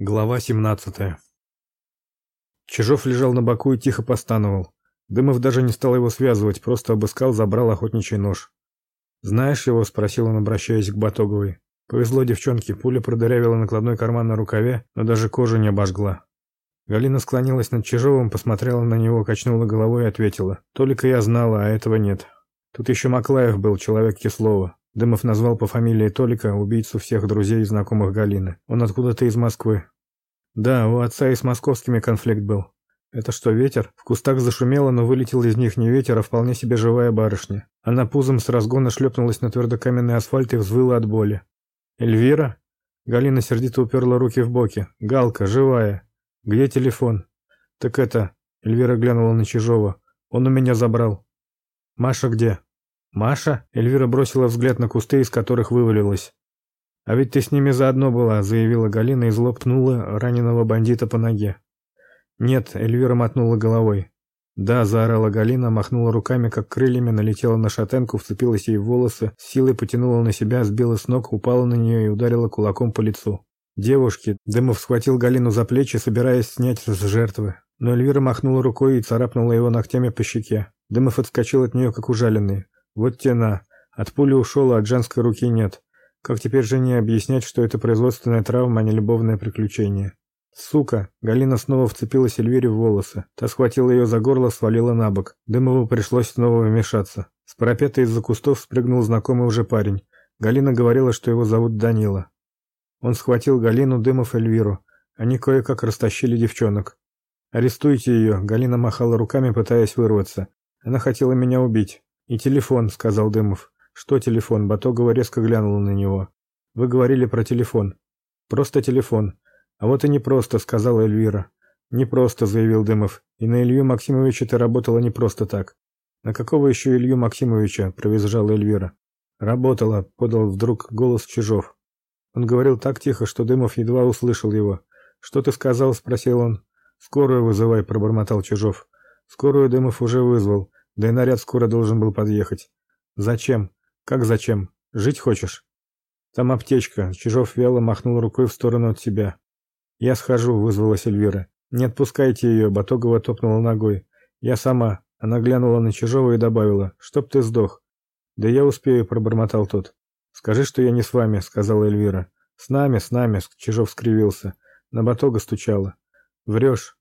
Глава 17. Чижов лежал на боку и тихо постановал. Дымов даже не стал его связывать, просто обыскал, забрал охотничий нож. "Знаешь его?" спросил он, обращаясь к Батоговой. Повезло девчонке, пуля продырявила накладной карман на рукаве, но даже кожу не обожгла. Галина склонилась над Чижовым, посмотрела на него, качнула головой и ответила: "Только я знала, а этого нет. Тут еще Маклаев был, человек Кислова. Дымов назвал по фамилии Толика убийцу всех друзей и знакомых Галины. Он откуда-то из Москвы. Да, у отца и с московскими конфликт был. Это что, ветер? В кустах зашумело, но вылетел из них не ветер, а вполне себе живая барышня. Она пузом с разгона шлепнулась на твердокаменный асфальт и взвыла от боли. Эльвира? Галина сердито уперла руки в боки. Галка, живая. Где телефон? Так это, Эльвира глянула на Чижова. Он у меня забрал. Маша где? Маша? Эльвира бросила взгляд на кусты, из которых вывалилась. А ведь ты с ними заодно была, заявила Галина и зло пнула раненого бандита по ноге. Нет, Эльвира мотнула головой. Да, заорала Галина, махнула руками, как крыльями, налетела на шатенку, вцепилась ей в волосы, с силой потянула на себя, сбила с ног, упала на нее и ударила кулаком по лицу. Девушки, Дымов схватил Галину за плечи, собираясь снять с жертвы. Но Эльвира махнула рукой и царапнула его ногтями по щеке. Дымов отскочил от нее, как ужаленный. Вот тена. От пули ушел, а от женской руки нет. Как теперь жене объяснять, что это производственная травма, а не любовное приключение? Сука, Галина снова вцепилась Эльвире в волосы. Та схватила ее за горло, свалила на бок. Дымову пришлось снова вмешаться. С парапета из-за кустов спрыгнул знакомый уже парень. Галина говорила, что его зовут Данила. Он схватил Галину, Дымов Эльвиру. Они кое-как растащили девчонок. Арестуйте ее!» Галина махала руками, пытаясь вырваться. Она хотела меня убить. И телефон, сказал Дымов. Что телефон? Батогова резко глянула на него. Вы говорили про телефон. Просто телефон. А вот и не просто, сказала Эльвира. Не просто, заявил Дымов. И на Илью Максимовича ты работала не просто так. На какого еще Илью Максимовича? провизжала Эльвира. Работала, подал вдруг голос Чижов. Он говорил так тихо, что Дымов едва услышал его. Что ты сказал? спросил он. Скорую вызывай, пробормотал Чижов. Скорую Дымов уже вызвал. Да и наряд скоро должен был подъехать. Зачем? Как зачем? Жить хочешь? Там аптечка. Чижов вяло махнул рукой в сторону от себя. Я схожу, вызвалась Эльвира. Не отпускайте ее», — Батогова топнула ногой. Я сама. Она глянула на Чижова и добавила: "Чтоб ты сдох". "Да я успею", пробормотал тот. "Скажи, что я не с вами", сказала Эльвира. "С нами, с нами", Чижов скривился. На Батога стучала. «Врешь».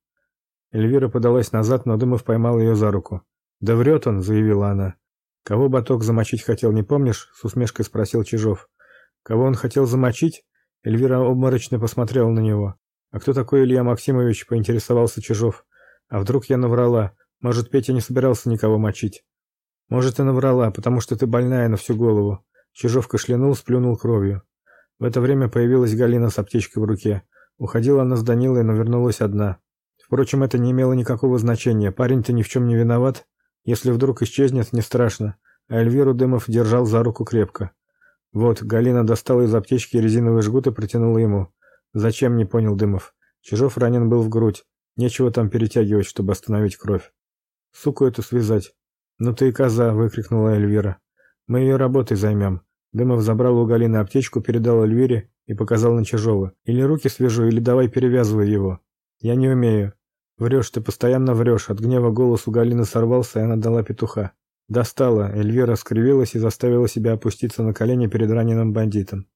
Эльвира подалась назад, но Дымов поймал ее за руку. Да врет он, заявила она. Кого Баток замочить хотел, не помнишь? с усмешкой спросил Чижов. Кого он хотел замочить? Эльвира обморочно посмотрела на него. А кто такой Илья Максимович? поинтересовался Чижов. А вдруг я наврала? Может, Петя не собирался никого мочить? Может, и наврала, потому что ты больная на всю голову. Чижов кашлянул, сплюнул кровью. В это время появилась Галина с аптечкой в руке. Уходила она с Данилой, но вернулась одна. Впрочем, это не имело никакого значения. Парень-то ни в чем не виноват. Если вдруг исчезнет, не страшно. А Эльвиру Дымов держал за руку крепко. Вот, Галина достала из аптечки резиновый жгут и протянула ему. Зачем, не понял Дымов. Чижов ранен был в грудь. Нечего там перетягивать, чтобы остановить кровь. Суку эту связать. Ну ты и коза, выкрикнула Эльвира. Мы ее работой займем». Дымов забрал у Галины аптечку, передал Эльвире и показал на Чижова. Или руки свяжу, или давай перевязывай его. Я не умею. Врешь, ты постоянно врешь. От гнева голос у Галины сорвался, и она дала петуха. Достала. Эльвира скривилась и заставила себя опуститься на колени перед раненым бандитом.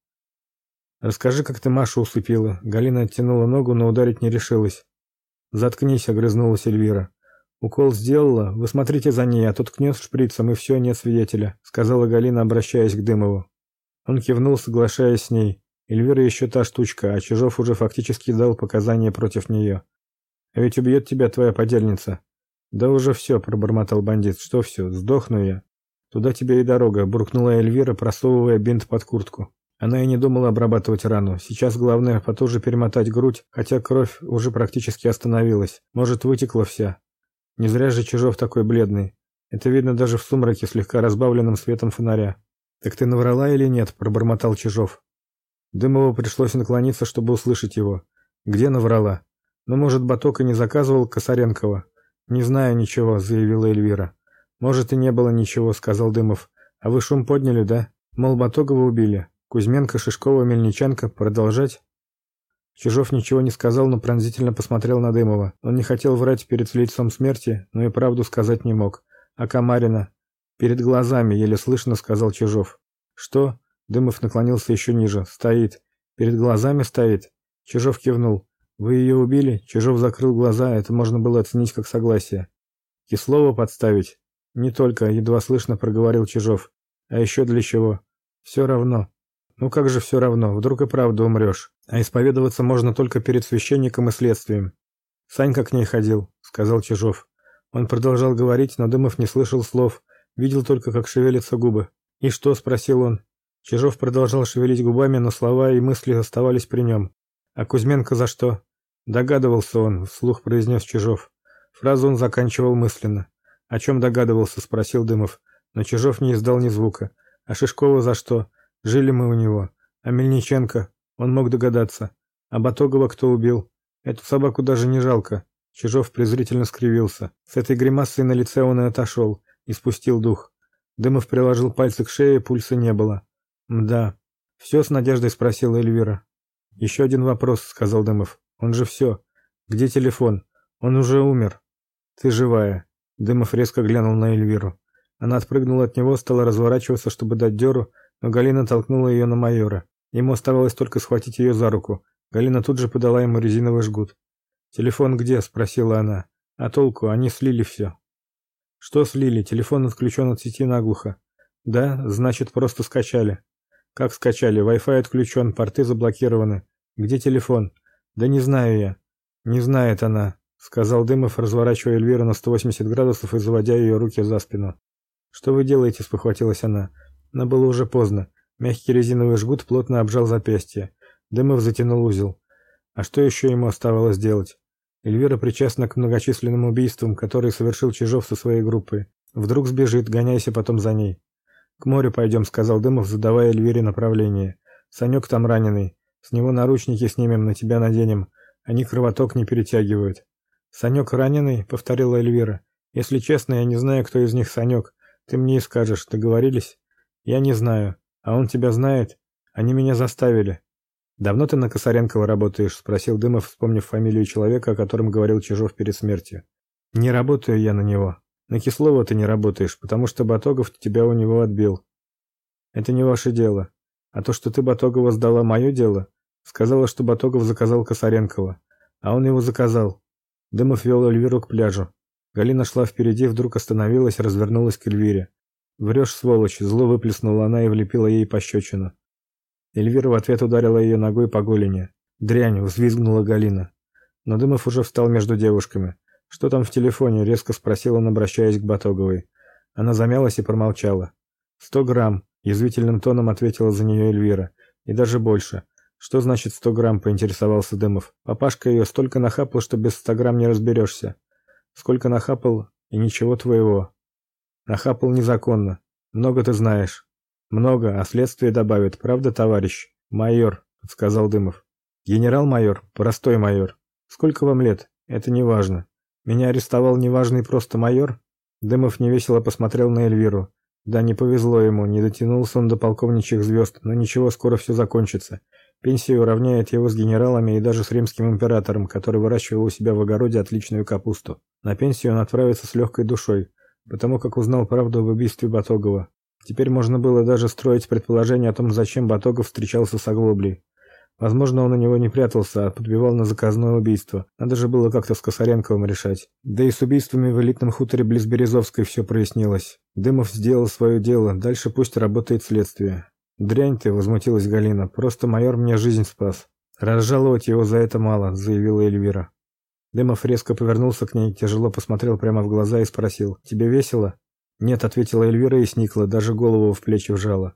Расскажи, как ты Машу усыпила. Галина оттянула ногу, но ударить не решилась. Заткнись, огрызнулась Эльвира. Укол сделала. Вы смотрите за ней, а тут ткнет шприцем и все, нет свидетеля, сказала Галина, обращаясь к Дымову. Он кивнул, соглашаясь с ней. Эльвира еще та штучка, а Чижов уже фактически дал показания против нее. А ведь убьет тебя твоя подельница. Да уже все, пробормотал бандит. Что все? Сдохну я. Туда тебе и дорога, буркнула Эльвира, просовывая бинт под куртку. Она и не думала обрабатывать рану. Сейчас главное потуже перемотать грудь, хотя кровь уже практически остановилась. Может, вытекла вся. Не зря же Чижов такой бледный. Это видно даже в сумраке, слегка разбавленном светом фонаря. Так ты наврала или нет, пробормотал Чижов. Дымову пришлось наклониться, чтобы услышать его. Где наврала? Но, может, Баток и не заказывал Косаренкова? Не знаю ничего, заявила Эльвира. Может, и не было ничего, сказал Дымов. А вы шум подняли, да? Мол, Батокова убили. Кузьменко, Шишкова, Мельниченко продолжать? Чижов ничего не сказал, но пронзительно посмотрел на Дымова. Он не хотел врать перед лицом смерти, но и правду сказать не мог. А Камарина перед глазами еле слышно сказал Чижов. Что? Дымов наклонился еще ниже. Стоит. Перед глазами стоит. Чижов кивнул. Вы ее убили? Чижов закрыл глаза, это можно было оценить как согласие. Кислова подставить? Не только, едва слышно проговорил Чижов. А еще для чего? Все равно. Ну как же все равно, вдруг и правда умрешь. А исповедоваться можно только перед священником и следствием. Санька к ней ходил, сказал Чижов. Он продолжал говорить, но Дымов не слышал слов, видел только, как шевелятся губы. «И что?» – спросил он. Чижов продолжал шевелить губами, но слова и мысли оставались при нем. «А Кузьменко за что?» Догадывался он, вслух произнес Чижов. Фразу он заканчивал мысленно. «О чем догадывался?» – спросил Дымов. Но Чижов не издал ни звука. «А Шишкова за что?» Жили мы у него. А Мельниченко, он мог догадаться. А Батогова кто убил? Эту собаку даже не жалко. Чижов презрительно скривился. С этой гримасой на лице он и отошел, и спустил дух. Дымов приложил пальцы к шее, пульса не было. «Мда». «Все с надеждой?» – спросила Эльвира. «Еще один вопрос», – сказал Дымов. «Он же все. Где телефон? Он уже умер». «Ты живая». Дымов резко глянул на Эльвиру. Она отпрыгнула от него, стала разворачиваться, чтобы дать дёру, но Галина толкнула ее на майора. Ему оставалось только схватить ее за руку. Галина тут же подала ему резиновый жгут. «Телефон где?» – спросила она. «А толку? Они слили все». «Что слили? Телефон отключен от сети наглухо». «Да, значит, просто скачали». «Как скачали? Wi-Fi отключен, порты заблокированы. Где телефон?» «Да не знаю я». «Не знает она», — сказал Дымов, разворачивая Эльвиру на 180 градусов и заводя ее руки за спину. «Что вы делаете?» — спохватилась она. Но было уже поздно. Мягкий резиновый жгут плотно обжал запястье. Дымов затянул узел. А что еще ему оставалось делать? Эльвира причастна к многочисленным убийствам, которые совершил Чижов со своей группой. Вдруг сбежит, гоняйся потом за ней. К морю пойдем», — сказал Дымов, задавая Эльвире направление. Санек там раненый. С него наручники снимем, на тебя наденем. Они кровоток не перетягивают. Санек раненый, повторила Эльвира. Если честно, я не знаю, кто из них Санек. Ты мне и скажешь, договорились? Я не знаю. А он тебя знает? Они меня заставили. Давно ты на Косаренкова работаешь, спросил Дымов, вспомнив фамилию человека, о котором говорил Чижов перед смертью. Не работаю я на него. На Кислова ты не работаешь, потому что Батогов тебя у него отбил. Это не ваше дело. А то, что ты Батогова сдала, мое дело. Сказала, что Батогов заказал Косаренкова, а он его заказал. Дымов вел Эльвиру к пляжу. Галина шла впереди, вдруг остановилась, развернулась к Эльвире. «Врешь, сволочь!» – зло выплеснула она и влепила ей пощечину. Эльвира в ответ ударила ее ногой по голени. «Дрянь!» – взвизгнула Галина. Но Дымов уже встал между девушками. «Что там в телефоне?» – резко спросил он, обращаясь к Батоговой. Она замялась и промолчала. «Сто грамм», – язвительным тоном ответила за нее Эльвира. «И даже больше». «Что значит сто грамм?» – поинтересовался Дымов. «Папашка ее столько нахапал, что без ста грамм не разберешься». «Сколько нахапал, и ничего твоего». Нахапал незаконно. Много ты знаешь. Много, а следствие добавит, правда, товарищ? Майор, сказал Дымов. Генерал-майор, простой майор. Сколько вам лет? Это не важно. Меня арестовал неважный просто майор? Дымов невесело посмотрел на Эльвиру. Да, не повезло ему, не дотянулся он до полковничьих звезд, но ничего, скоро все закончится. Пенсия уравняет его с генералами и даже с римским императором, который выращивал у себя в огороде отличную капусту. На пенсию он отправится с легкой душой потому как узнал правду об убийстве Батогова. Теперь можно было даже строить предположение о том, зачем Батогов встречался с Оглоблей. Возможно, он у него не прятался, а подбивал на заказное убийство. Надо же было как-то с Косаренковым решать. Да и с убийствами в элитном хуторе близ Березовской все прояснилось. Дымов сделал свое дело, дальше пусть работает следствие. «Дрянь ты», — возмутилась Галина, — «просто майор мне жизнь спас». «Разжаловать его за это мало», — заявила Эльвира. Дымов резко повернулся к ней, тяжело посмотрел прямо в глаза и спросил: "Тебе весело?" "Нет", ответила Эльвира и сникла, даже голову в плечи вжала.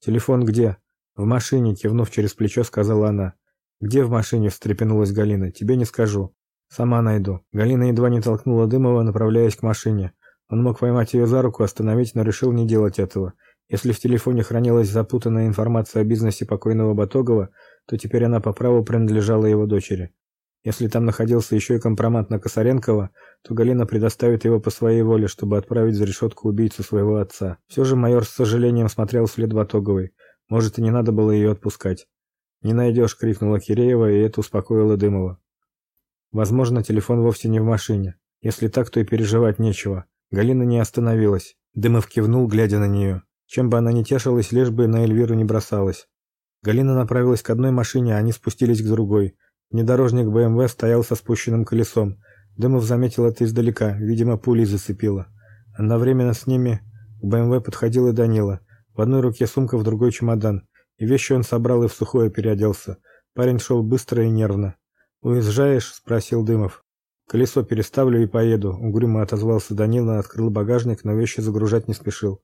"Телефон где?" "В машине", кивнув через плечо, сказала она. "Где в машине?" встрепенулась Галина. "Тебе не скажу. Сама найду". Галина едва не толкнула Дымова, направляясь к машине. Он мог поймать ее за руку, остановить, но решил не делать этого. Если в телефоне хранилась запутанная информация о бизнесе покойного Батогова, то теперь она по праву принадлежала его дочери. Если там находился еще и компромат на Косаренкова, то Галина предоставит его по своей воле, чтобы отправить за решетку убийцу своего отца. Все же майор с сожалением смотрел вслед Батоговой. Может, и не надо было ее отпускать. Не найдешь!» — крикнула Киреева, и это успокоило Дымова. Возможно, телефон вовсе не в машине. Если так, то и переживать нечего. Галина не остановилась. Дымов кивнул, глядя на нее. Чем бы она ни тешилась, лишь бы на Эльвиру не бросалась. Галина направилась к одной машине, а они спустились к другой. Внедорожник БМВ стоял со спущенным колесом. Дымов заметил это издалека, видимо, пулей зацепило. Одновременно с ними к БМВ подходил и Данила. В одной руке сумка, в другой чемодан. И вещи он собрал и в сухое переоделся. Парень шел быстро и нервно. «Уезжаешь?» – спросил Дымов. «Колесо переставлю и поеду», – угрюмо отозвался Данила, открыл багажник, но вещи загружать не спешил.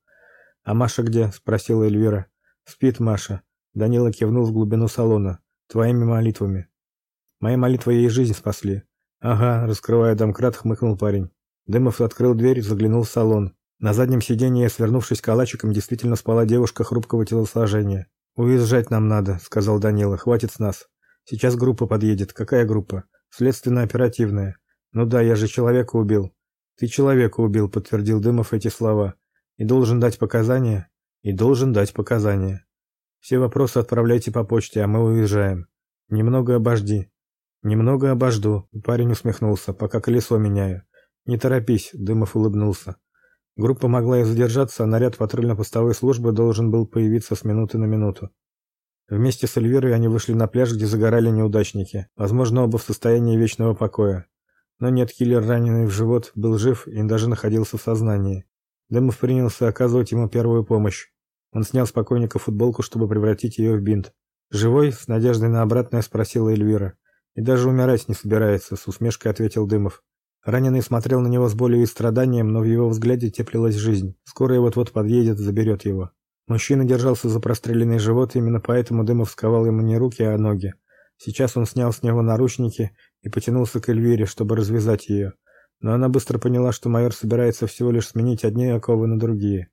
«А Маша где?» – спросила Эльвира. «Спит Маша». Данила кивнул в глубину салона. «Твоими молитвами». «Мои молитвы ей жизнь спасли». «Ага», – раскрывая домкрат, хмыкнул парень. Дымов открыл дверь и заглянул в салон. На заднем сиденье, свернувшись калачиком, действительно спала девушка хрупкого телосложения. «Уезжать нам надо», — сказал Данила. «Хватит с нас. Сейчас группа подъедет. Какая группа? Следственно-оперативная. Ну да, я же человека убил». «Ты человека убил», — подтвердил Дымов эти слова. «И должен дать показания?» «И должен дать показания. Все вопросы отправляйте по почте, а мы уезжаем. Немного обожди». «Немного обожду», — парень усмехнулся, «пока колесо меняю». «Не торопись», — Дымов улыбнулся. Группа могла и задержаться, а наряд патрульно-постовой службы должен был появиться с минуты на минуту. Вместе с Эльвирой они вышли на пляж, где загорали неудачники, возможно, оба в состоянии вечного покоя. Но нет, киллер, раненый в живот, был жив и даже находился в сознании. Дымов принялся оказывать ему первую помощь. Он снял с покойника футболку, чтобы превратить ее в бинт. «Живой?» — с надеждой на обратное спросила Эльвира. «И даже умирать не собирается», — с усмешкой ответил Дымов. Раненый смотрел на него с болью и страданием, но в его взгляде теплилась жизнь. Скоро и вот-вот подъедет, заберет его. Мужчина держался за простреленный живот, именно поэтому Дымов сковал ему не руки, а ноги. Сейчас он снял с него наручники и потянулся к Эльвире, чтобы развязать ее. Но она быстро поняла, что майор собирается всего лишь сменить одни оковы на другие.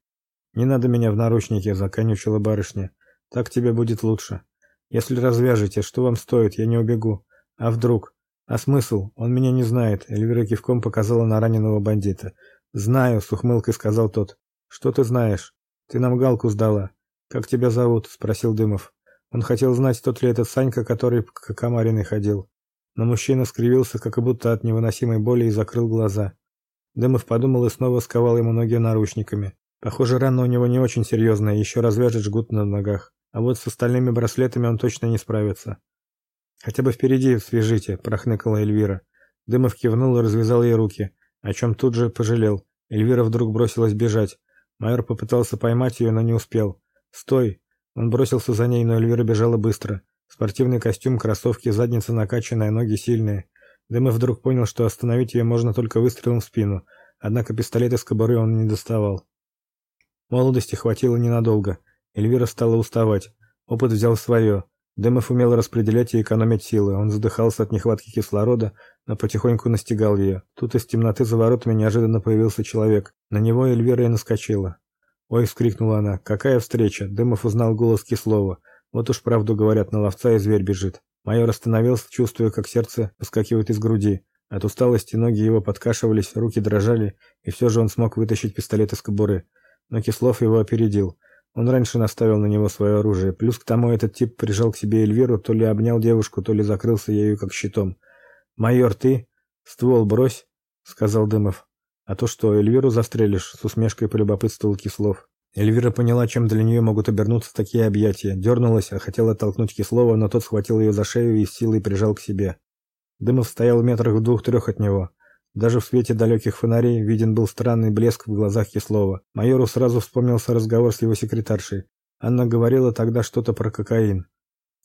«Не надо меня в наручники», — законючила барышня. «Так тебе будет лучше. Если развяжете, что вам стоит, я не убегу. А вдруг? А смысл? Он меня не знает. Эльвира кивком показала на раненого бандита. Знаю, с ухмылкой сказал тот. Что ты знаешь? Ты нам галку сдала. Как тебя зовут? спросил Дымов. Он хотел знать, тот ли этот Санька, который к Комариной ходил. Но мужчина скривился, как будто от невыносимой боли, и закрыл глаза. Дымов подумал и снова сковал ему ноги наручниками. Похоже, рана у него не очень серьезная, еще развяжет жгут на ногах. А вот с остальными браслетами он точно не справится. Хотя бы впереди свяжите, прохныкала Эльвира. Дымов кивнул и развязал ей руки, о чем тут же пожалел. Эльвира вдруг бросилась бежать. Майор попытался поймать ее, но не успел. "Стой!" Он бросился за ней, но Эльвира бежала быстро. Спортивный костюм, кроссовки, задница накачанная, ноги сильные. Дымов вдруг понял, что остановить ее можно только выстрелом в спину. Однако пистолет из кобуры он не доставал. Молодости хватило ненадолго. Эльвира стала уставать. Опыт взял свое. Дымов умел распределять и экономить силы. Он задыхался от нехватки кислорода, но потихоньку настигал ее. Тут из темноты за воротами неожиданно появился человек. На него Эльвира и наскочила. «Ой!» — вскрикнула она. «Какая встреча!» Дымов узнал голос Кислова. Вот уж правду говорят, на ловца и зверь бежит. Майор остановился, чувствуя, как сердце выскакивает из груди. От усталости ноги его подкашивались, руки дрожали, и все же он смог вытащить пистолет из кобуры. Но Кислов его опередил. Он раньше наставил на него свое оружие. Плюс к тому этот тип прижал к себе Эльвиру, то ли обнял девушку, то ли закрылся ею как щитом. "Майор, ты ствол брось", сказал Дымов. "А то что, Эльвиру застрелишь?" с усмешкой полюбопытствовал Кислов. Эльвира поняла, чем для нее могут обернуться такие объятия. Дернулась, а хотела толкнуть Кислова, но тот схватил ее за шею и с силой прижал к себе. Дымов стоял в метрах в двух-трех от него. Даже в свете далеких фонарей виден был странный блеск в глазах Кислова. Майору сразу вспомнился разговор с его секретаршей. Анна говорила тогда что-то про кокаин.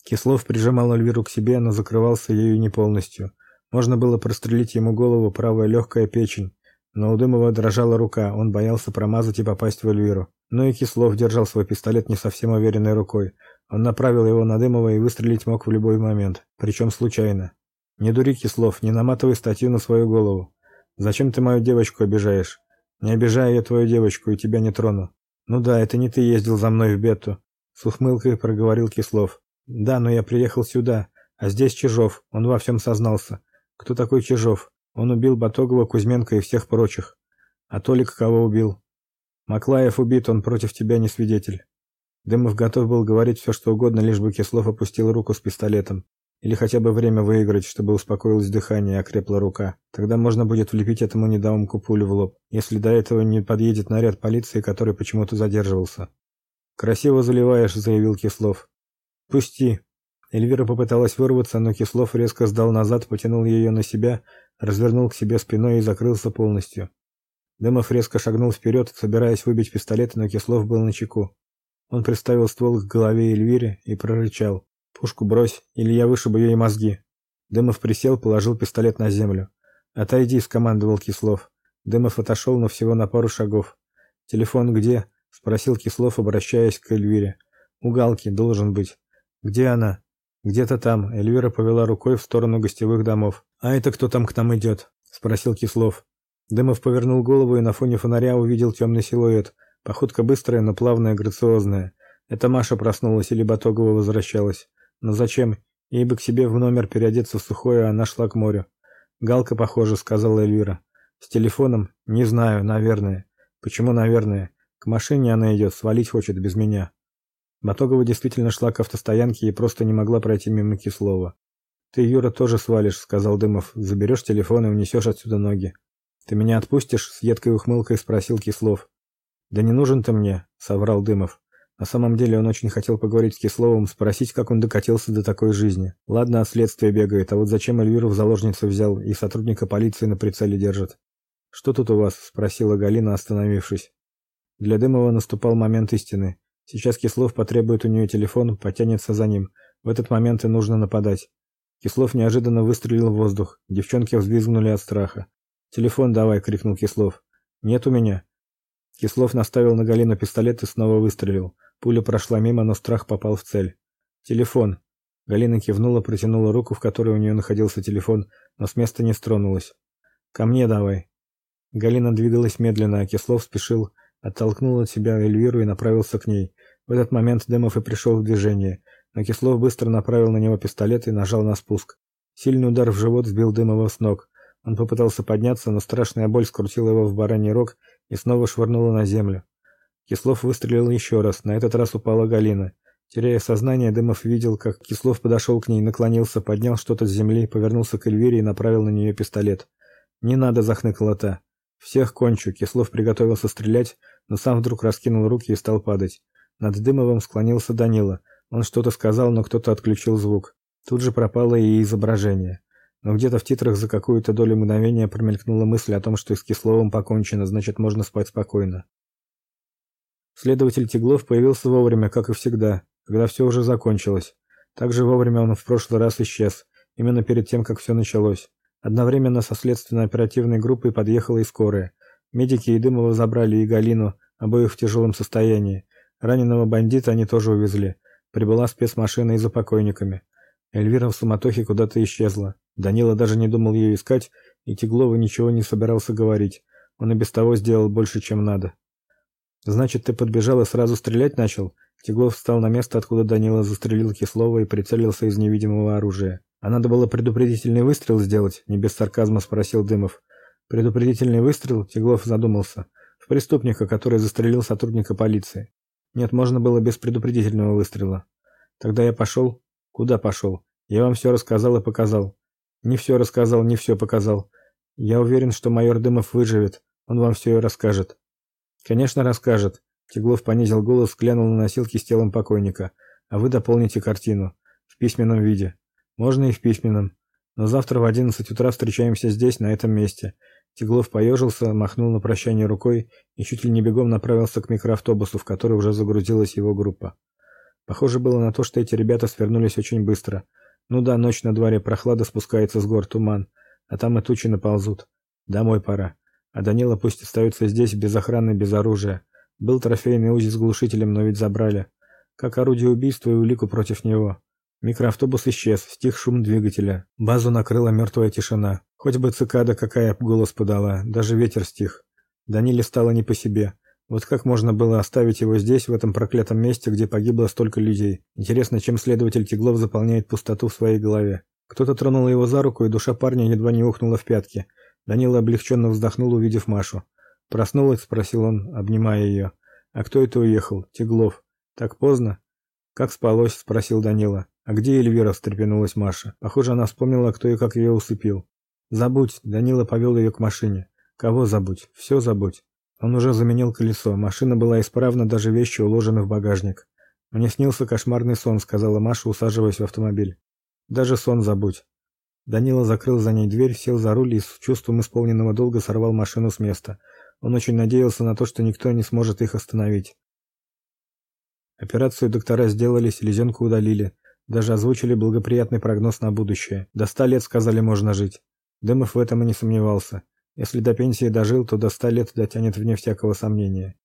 Кислов прижимал Эльвиру к себе, но закрывался ею не полностью. Можно было прострелить ему голову, правая легкая печень, но у Дымова дрожала рука, он боялся промазать и попасть в Эльвиру. Но и Кислов держал свой пистолет не совсем уверенной рукой. Он направил его на Дымова и выстрелить мог в любой момент, причем случайно. Не дури, Кислов, не наматывай статью на свою голову. Зачем ты мою девочку обижаешь? Не обижай я твою девочку и тебя не трону. Ну да, это не ты ездил за мной в Бету, с ухмылкой проговорил Кислов. Да, но я приехал сюда, а здесь Чижов, он во всем сознался. Кто такой Чижов? Он убил Батогова, Кузьменко и всех прочих. А Толик кого убил? Маклаев убит, он против тебя не свидетель. Дымов готов был говорить все, что угодно, лишь бы Кислов опустил руку с пистолетом. Или хотя бы время выиграть, чтобы успокоилось дыхание и окрепла рука. Тогда можно будет влепить этому недоумку пулю в лоб, если до этого не подъедет наряд полиции, который почему-то задерживался. «Красиво заливаешь», — заявил Кислов. «Пусти». Эльвира попыталась вырваться, но Кислов резко сдал назад, потянул ее на себя, развернул к себе спиной и закрылся полностью. Дымов резко шагнул вперед, собираясь выбить пистолет, но Кислов был на чеку. Он приставил ствол к голове Эльвире и прорычал. Пушку брось, или я вышибу ей мозги. Дымов присел, положил пистолет на землю. Отойди, скомандовал Кислов. Дымов отошел, но всего на пару шагов. Телефон где? спросил Кислов, обращаясь к Эльвире. У Галки должен быть. Где она? Где-то там. Эльвира повела рукой в сторону гостевых домов. А это кто там к нам идет?» – спросил Кислов. Дымов повернул голову и на фоне фонаря увидел темный силуэт. Походка быстрая, но плавная, грациозная. Это Маша проснулась или Батогова возвращалась. Но зачем? Ей бы к себе в номер переодеться в сухое, а она шла к морю. Галка, похоже, сказала Эльвира. С телефоном? Не знаю, наверное. Почему, наверное? К машине она идет, свалить хочет без меня. Батогова действительно шла к автостоянке и просто не могла пройти мимо Кислова. Ты, Юра, тоже свалишь, сказал Дымов. Заберешь телефон и унесешь отсюда ноги. Ты меня отпустишь? с едкой ухмылкой спросил Кислов. Да не нужен ты мне, соврал Дымов. На самом деле он очень хотел поговорить с Кисловым, спросить, как он докатился до такой жизни. Ладно, от следствия бегает, а вот зачем Эльвиру в заложницу взял и сотрудника полиции на прицеле держит? Что тут у вас? спросила Галина, остановившись. Для Дымова наступал момент истины. Сейчас Кислов потребует у нее телефон, потянется за ним. В этот момент и нужно нападать. Кислов неожиданно выстрелил в воздух. Девчонки взвизгнули от страха. "Телефон давай", крикнул Кислов. "Нет у меня". Кислов наставил на Галину пистолет и снова выстрелил. Пуля прошла мимо, но страх попал в цель. Телефон. Галина кивнула, протянула руку, в которой у нее находился телефон, но с места не стронулась. Ко мне давай. Галина двигалась медленно, а Кислов спешил, оттолкнул от себя Эльвиру и направился к ней. В этот момент Дымов и пришел в движение, но Кислов быстро направил на него пистолет и нажал на спуск. Сильный удар в живот сбил Дымова с ног. Он попытался подняться, но страшная боль скрутила его в бараний рог и снова швырнула на землю. Кислов выстрелил еще раз. На этот раз упала Галина. Теряя сознание, Дымов видел, как Кислов подошел к ней, наклонился, поднял что-то с земли, повернулся к Эльвире и направил на нее пистолет. "Не надо", захныкала та. "Всех кончу". Кислов приготовился стрелять, но сам вдруг раскинул руки и стал падать. Над Дымовым склонился Данила. Он что-то сказал, но кто-то отключил звук. Тут же пропало и изображение. Но где-то в титрах за какую-то долю мгновения промелькнула мысль о том, что с Кисловым покончено, значит, можно спать спокойно. Следователь Теглов появился вовремя, как и всегда, когда все уже закончилось. Также вовремя он в прошлый раз исчез, именно перед тем, как все началось. Одновременно со следственно-оперативной группой подъехала и скорая. Медики и Дымова забрали и Галину, обоих в тяжелом состоянии. Раненого бандита они тоже увезли. Прибыла спецмашина и за покойниками. Эльвира в суматохе куда-то исчезла. Данила даже не думал ее искать, и Теглову ничего не собирался говорить. Он и без того сделал больше, чем надо. Значит, ты подбежал и сразу стрелять начал? Теглов встал на место, откуда Данила застрелил Кислова и прицелился из невидимого оружия. А надо было предупредительный выстрел сделать, не без сарказма спросил Дымов. Предупредительный выстрел? Теглов задумался. В преступника, который застрелил сотрудника полиции. Нет, можно было без предупредительного выстрела. Тогда я пошел. Куда пошел? Я вам все рассказал и показал. Не все рассказал, не все показал. Я уверен, что майор Дымов выживет. Он вам все и расскажет. Конечно, расскажет. Теглов понизил голос, глянул на носилки с телом покойника. А вы дополните картину в письменном виде. Можно и в письменном. Но завтра в одиннадцать утра встречаемся здесь, на этом месте. Теглов поежился, махнул на прощание рукой и чуть ли не бегом направился к микроавтобусу, в который уже загрузилась его группа. Похоже было на то, что эти ребята свернулись очень быстро. Ну да, ночь на дворе, прохлада спускается с гор туман, а там и тучи наползут. Домой пора. А Данила пусть остается здесь без охраны, без оружия. Был трофейный УЗИ с глушителем, но ведь забрали. Как орудие убийства и улику против него. Микроавтобус исчез, стих шум двигателя. Базу накрыла мертвая тишина. Хоть бы цикада какая голос подала, даже ветер стих. Даниле стало не по себе. Вот как можно было оставить его здесь, в этом проклятом месте, где погибло столько людей? Интересно, чем следователь Теглов заполняет пустоту в своей голове. Кто-то тронул его за руку, и душа парня едва не ухнула в пятки. Данила облегченно вздохнул, увидев Машу. "Проснулась?" спросил он, обнимая ее. "А кто это уехал?" "Теглов. Так поздно. Как спалось, спросил Данила. А где Эльвира? встрепенулась Маша. Похоже, она вспомнила, кто и как ее усыпил. Забудь, Данила повел ее к машине. Кого забудь? Все забудь. Он уже заменил колесо. Машина была исправна, даже вещи уложены в багажник. Мне снился кошмарный сон, сказала Маша, усаживаясь в автомобиль. Даже сон забудь. Данила закрыл за ней дверь, сел за руль и с чувством исполненного долга сорвал машину с места. Он очень надеялся на то, что никто не сможет их остановить. Операцию доктора сделали, селезенку удалили. Даже озвучили благоприятный прогноз на будущее. До ста лет, сказали, можно жить. Дымов в этом и не сомневался. Если до пенсии дожил, то до ста лет дотянет вне всякого сомнения.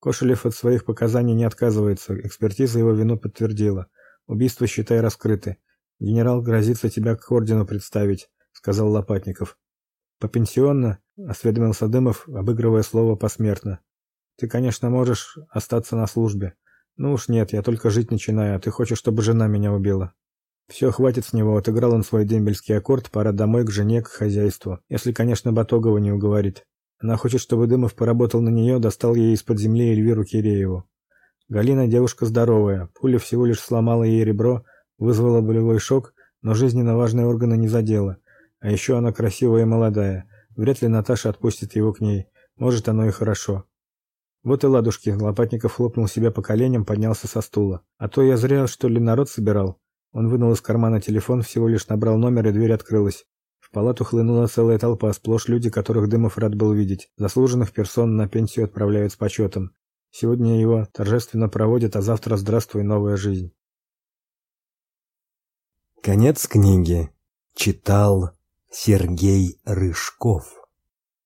Кошелев от своих показаний не отказывается. Экспертиза его вину подтвердила. Убийство, считай, раскрыты. Генерал грозится тебя к ордену представить, сказал Лопатников. Попенсионно, осведомился Дымов, обыгрывая слово посмертно. Ты, конечно, можешь остаться на службе. Ну уж нет, я только жить начинаю, а ты хочешь, чтобы жена меня убила. Все, хватит с него, отыграл он свой дембельский аккорд, пора домой к жене, к хозяйству. Если, конечно, Батогова не уговорит. Она хочет, чтобы Дымов поработал на нее, достал ей из-под земли Эльвиру Кирееву. Галина девушка здоровая, пуля всего лишь сломала ей ребро, вызвала болевой шок, но жизненно важные органы не задела. А еще она красивая и молодая. Вряд ли Наташа отпустит его к ней. Может, оно и хорошо. Вот и ладушки. Лопатников хлопнул себя по коленям, поднялся со стула. А то я зря, что ли, народ собирал. Он вынул из кармана телефон, всего лишь набрал номер, и дверь открылась. В палату хлынула целая толпа, сплошь люди, которых Дымов рад был видеть. Заслуженных персон на пенсию отправляют с почетом. Сегодня его торжественно проводят, а завтра здравствуй, новая жизнь. Конец книги. Читал Сергей Рыжков.